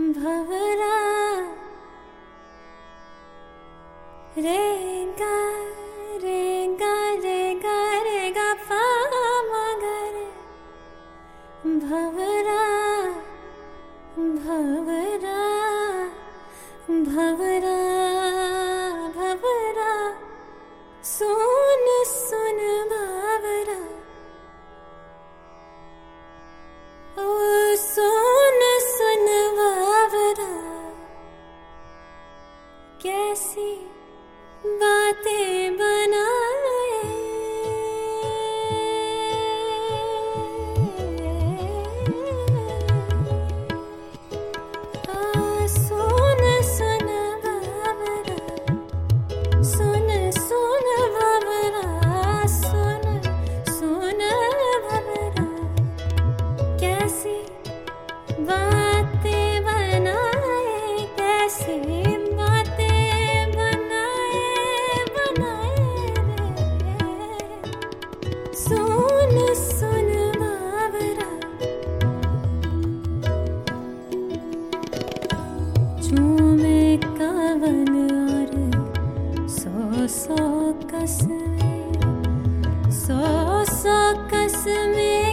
भवरा रे गा रे गा रे गा रे गा फा मगर भवरा भवरा भवरा भवरा सो सौ कस सौ सौ कस में